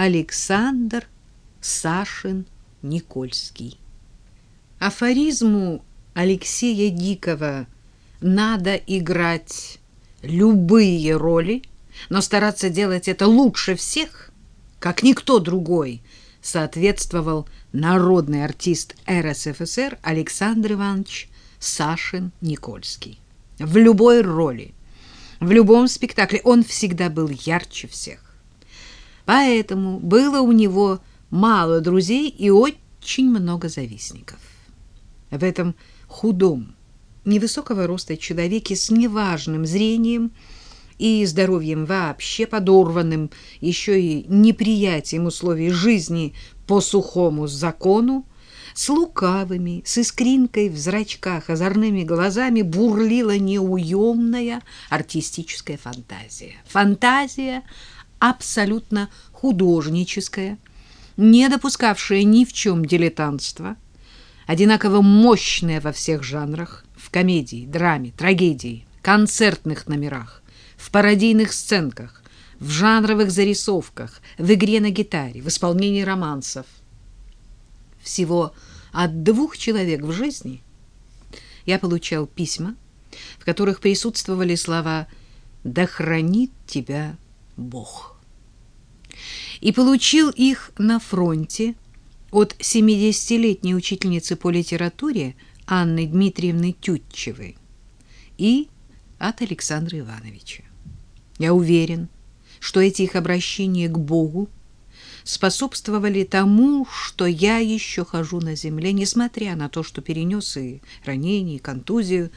Александр Сашин Никольский. Афоризму Алексея Дикого «надо играть любые роли, но стараться делать это лучше всех, как никто другой», соответствовал народный артист РСФСР Александр Иванович Сашин Никольский. В любой роли, в любом спектакле он всегда был ярче всех. Поэтому было у него мало друзей и очень много завистников. В этом худом, невысокого роста человеке с неважным зрением и здоровьем вообще подорванным, еще и неприятием условий жизни по сухому закону, с лукавыми, с искринкой в зрачках, озорными глазами бурлила неуемная артистическая фантазия. Фантазия абсолютно художническая, не допускавшая ни в чем дилетантства, одинаково мощная во всех жанрах, в комедии, драме, трагедии, концертных номерах, в пародийных сценках, в жанровых зарисовках, в игре на гитаре, в исполнении романсов. Всего от двух человек в жизни я получал письма, в которых присутствовали слова «Да хранит тебя Бог». И получил их на фронте от 70-летней учительницы по литературе Анны Дмитриевны Тютчевой и от Александра Ивановича. Я уверен, что эти их обращения к Богу способствовали тому, что я еще хожу на земле, несмотря на то, что перенес и ранение, и контузию.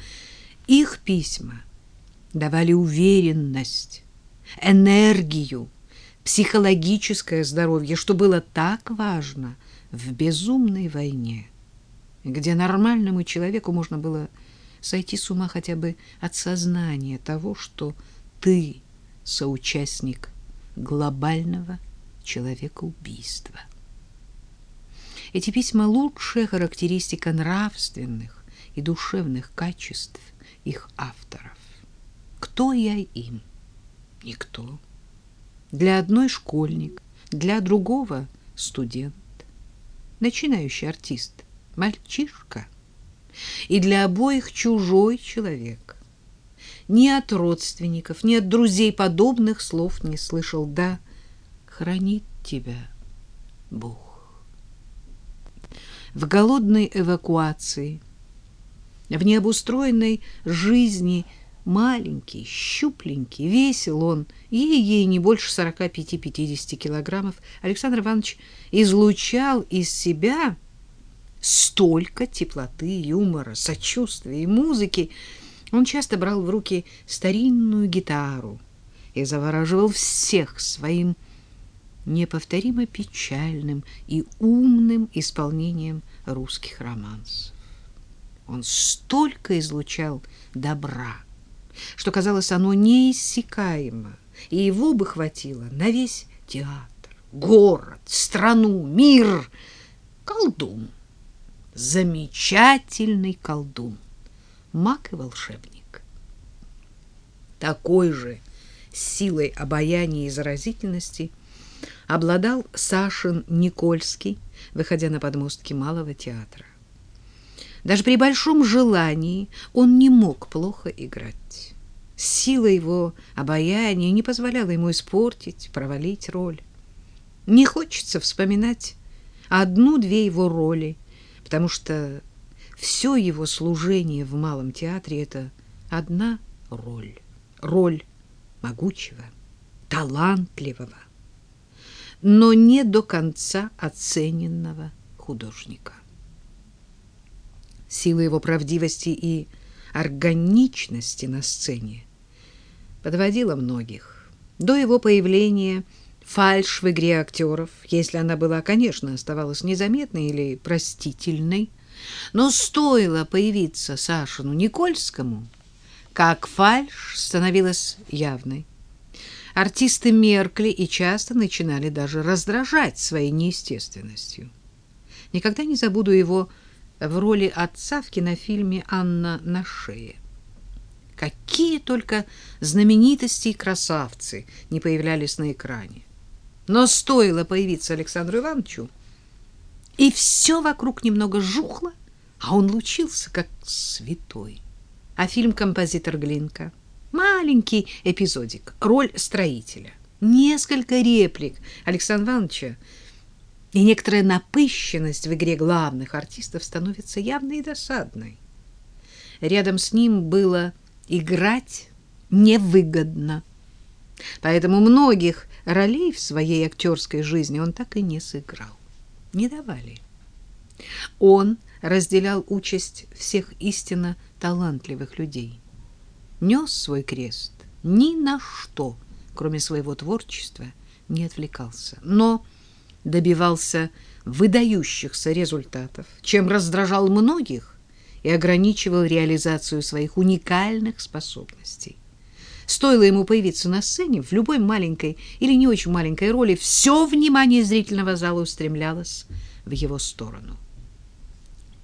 Их письма давали уверенность, энергию, психологическое здоровье, что было так важно в безумной войне, где нормальному человеку можно было сойти с ума хотя бы от сознания того, что ты соучастник глобального человекоубийства. Эти письма — лучшая характеристика нравственных и душевных качеств их авторов. Кто я им? Никто. Для одной школьник, для другого студент, начинающий артист, мальчишка, и для обоих чужой человек. Ни от родственников, ни от друзей подобных слов не слышал. Да, хранит тебя Бог. В голодной эвакуации, в необустроенной жизни – Маленький, щупленький, весил он, и ей не больше 45-50 килограммов. Александр Иванович излучал из себя столько теплоты, юмора, сочувствия и музыки. Он часто брал в руки старинную гитару и завораживал всех своим неповторимо печальным и умным исполнением русских романсов. Он столько излучал добра, что, казалось, оно неиссякаемо, и его бы хватило на весь театр, город, страну, мир. Колдун, замечательный колдун, маг и волшебник. Такой же силой обаяния и заразительности обладал Сашин Никольский, выходя на подмостки Малого театра. Даже при большом желании он не мог плохо играть. Сила его обаяния не позволяла ему испортить, провалить роль. Не хочется вспоминать одну-две его роли, потому что все его служение в малом театре — это одна роль. Роль могучего, талантливого, но не до конца оцененного художника сила его правдивости и органичности на сцене подводила многих. До его появления фальшь в игре актеров, если она была, конечно, оставалась незаметной или простительной, но стоило появиться Сашину Никольскому, как фальшь становилась явной. Артисты меркли и часто начинали даже раздражать своей неестественностью. Никогда не забуду его в роли отца в кинофильме «Анна на шее». Какие только знаменитости и красавцы не появлялись на экране. Но стоило появиться Александру Ивановичу, и все вокруг немного жухло, а он лучился, как святой. А фильм «Композитор Глинка» — маленький эпизодик, роль строителя. Несколько реплик Александра Ивановича и некоторая напыщенность в игре главных артистов становится явной и досадной. Рядом с ним было играть невыгодно. Поэтому многих ролей в своей актерской жизни он так и не сыграл. Не давали. Он разделял участь всех истинно талантливых людей. Нес свой крест ни на что, кроме своего творчества, не отвлекался. Но добивался выдающихся результатов, чем раздражал многих и ограничивал реализацию своих уникальных способностей. Стоило ему появиться на сцене в любой маленькой или не очень маленькой роли, все внимание зрительного зала устремлялось в его сторону.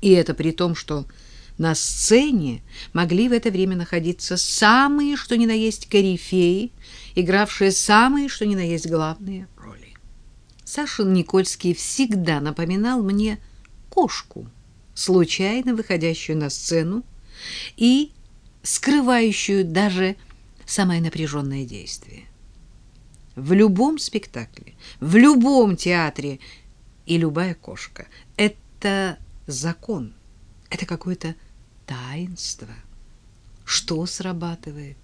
И это при том, что на сцене могли в это время находиться самые, что ни на есть, корифеи, игравшие самые, что ни на есть, главные. Сашин Никольский всегда напоминал мне кошку, случайно выходящую на сцену и скрывающую даже самое напряженное действие. В любом спектакле, в любом театре и любая кошка — это закон, это какое-то таинство. Что срабатывает?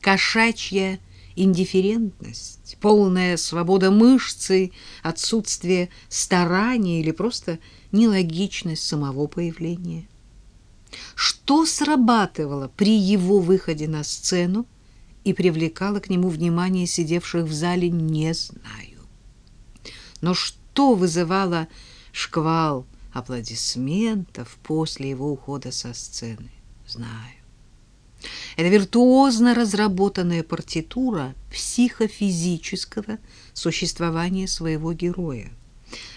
Кошачья индифферентность, полная свобода мышцы, отсутствие старания или просто нелогичность самого появления. Что срабатывало при его выходе на сцену и привлекало к нему внимание сидевших в зале, не знаю. Но что вызывало шквал аплодисментов после его ухода со сцены, знаю. Это виртуозно разработанная партитура психофизического существования своего героя,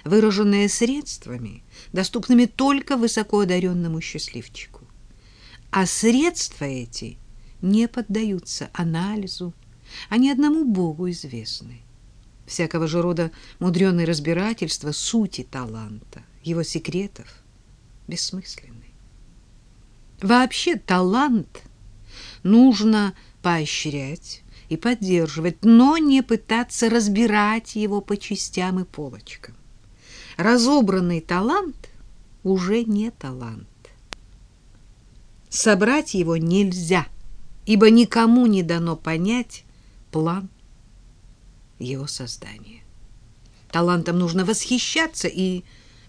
выраженная средствами, доступными только высокоодаренному счастливчику. А средства эти не поддаются анализу, они одному Богу известны. Всякого же рода мудреные разбирательства сути таланта, его секретов бессмысленны. Вообще талант нужно поощрять и поддерживать, но не пытаться разбирать его по частям и полочкам. Разобранный талант уже не талант. Собрать его нельзя, ибо никому не дано понять план его создания. Талантом нужно восхищаться, и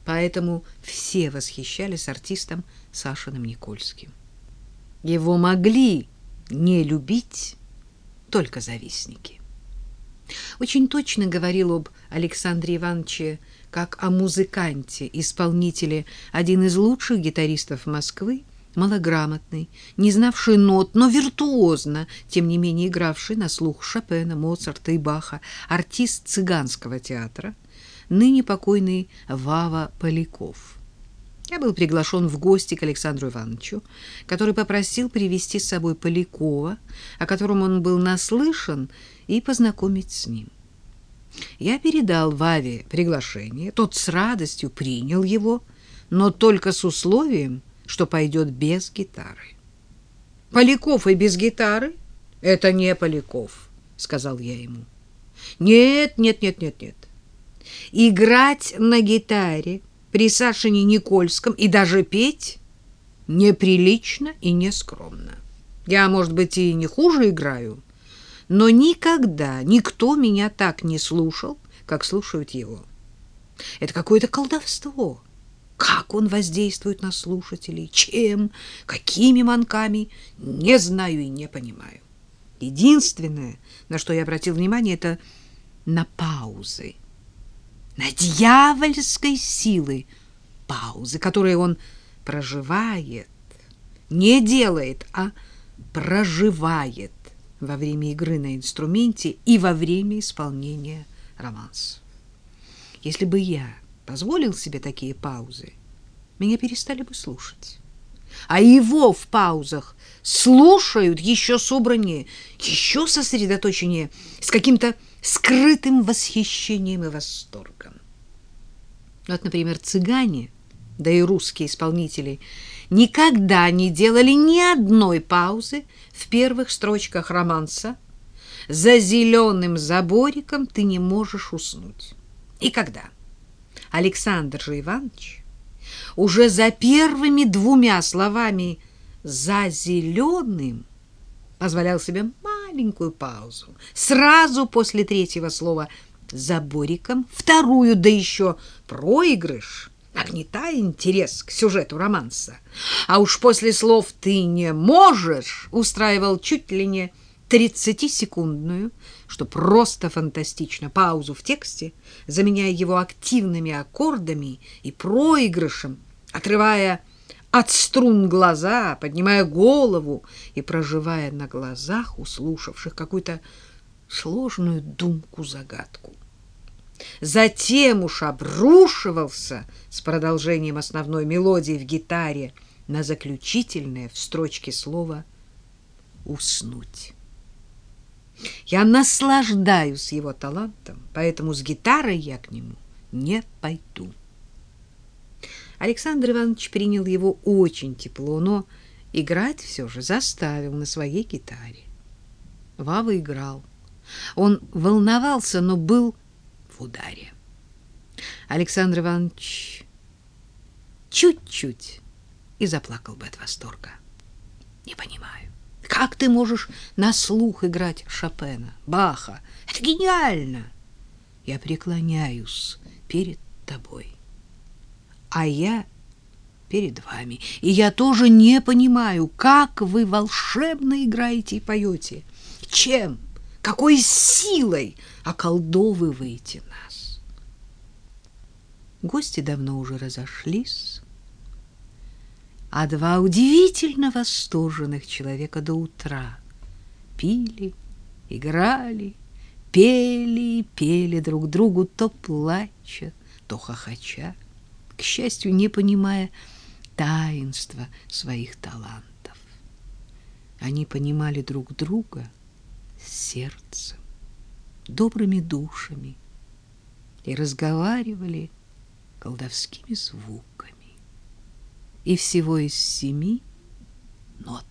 поэтому все восхищались артистом Сашиным Никольским. Его могли не любить только завистники. Очень точно говорил об Александре Ивановиче как о музыканте, исполнителе, один из лучших гитаристов Москвы, малограмотный, не знавший нот, но виртуозно, тем не менее игравший на слух Шопена, Моцарта и Баха, артист цыганского театра, ныне покойный Вава Поляков. Я был приглашен в гости к Александру Ивановичу, который попросил привести с собой Полякова, о котором он был наслышан, и познакомить с ним. Я передал Ваве приглашение, тот с радостью принял его, но только с условием, что пойдет без гитары. Поляков и без гитары — это не Поляков, — сказал я ему. Нет, нет, нет, нет, нет. Играть на гитаре — при Сашине Никольском и даже петь неприлично и нескромно. Я, может быть, и не хуже играю, но никогда никто меня так не слушал, как слушают его. Это какое-то колдовство. Как он воздействует на слушателей, чем, какими манками, не знаю и не понимаю. Единственное, на что я обратил внимание, это на паузы на дьявольской силы паузы, которые он проживает, не делает, а проживает во время игры на инструменте и во время исполнения романса. Если бы я позволил себе такие паузы, меня перестали бы слушать. А его в паузах слушают еще собраннее, еще сосредоточеннее, с каким-то скрытым восхищением и восторгом. Вот, например, цыгане, да и русские исполнители, никогда не делали ни одной паузы в первых строчках романса «За зеленым забориком ты не можешь уснуть». И когда Александр же Иванович уже за первыми двумя словами «за зеленым» позволял себе маленькую паузу. Сразу после третьего слова «за бориком» вторую, да еще проигрыш, нагнетая интерес к сюжету романса. А уж после слов «ты не можешь» устраивал чуть ли не тридцатисекундную, что просто фантастично, паузу в тексте, заменяя его активными аккордами и проигрышем, отрывая от струн глаза, поднимая голову и проживая на глазах услушавших какую-то сложную думку-загадку. Затем уж обрушивался с продолжением основной мелодии в гитаре на заключительное в строчке слова «уснуть». Я наслаждаюсь его талантом, поэтому с гитарой я к нему не пойду. Александр Иванович принял его очень тепло, но играть все же заставил на своей гитаре. Вава играл. Он волновался, но был в ударе. Александр Иванович чуть-чуть и заплакал бы от восторга. Не понимаю, как ты можешь на слух играть Шопена, Баха? Это гениально! Я преклоняюсь перед тобой а я перед вами. И я тоже не понимаю, как вы волшебно играете и поете. Чем, какой силой околдовываете нас? Гости давно уже разошлись, а два удивительно восторженных человека до утра пили, играли, пели и пели друг другу, то плача, то хохоча к счастью, не понимая таинства своих талантов. Они понимали друг друга сердцем, добрыми душами и разговаривали колдовскими звуками. И всего из семи нот